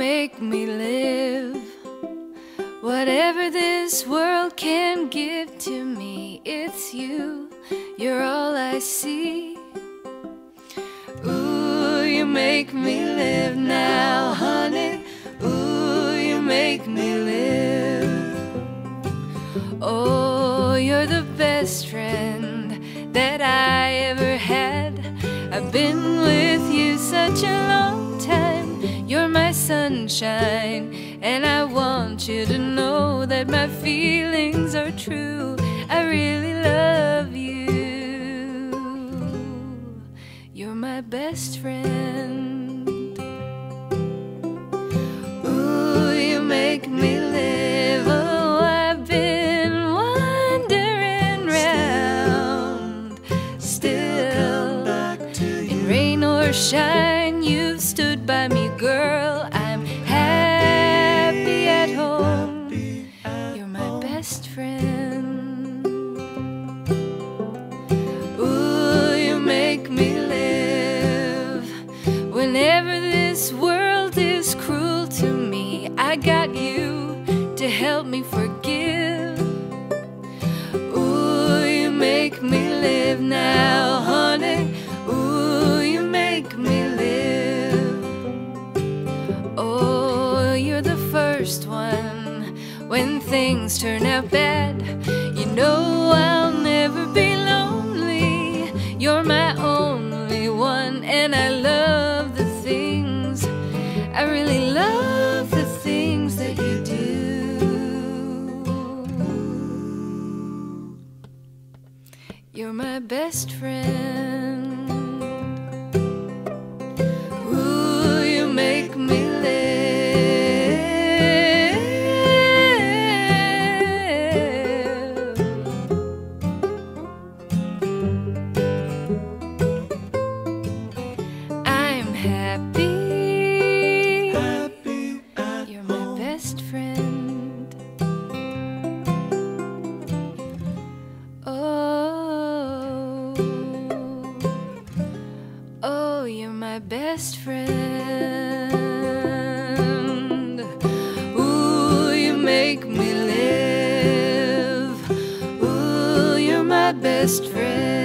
make me live. Whatever this world can give to me, it's you. You're all I see. Ooh, you make me live now, honey. Ooh, you make me live. Oh, you're the best friend that I ever had. I've been with you such a long sunshine, and I want you to know that my feelings are true. I really love you. You're my best friend. Ooh, you make me live. Oh, I've been wandering round. Still, in rain or shine, you've stood by me, girl. I got you to help me forgive. Ooh, you make me live now, honey. Ooh, you make me live. Oh, you're the first one when things turn out bad. You know I'll never be lonely. You're my love the things that you do. You're my best friend. Best friend. Ooh, you make me live. Ooh, you're my best friend.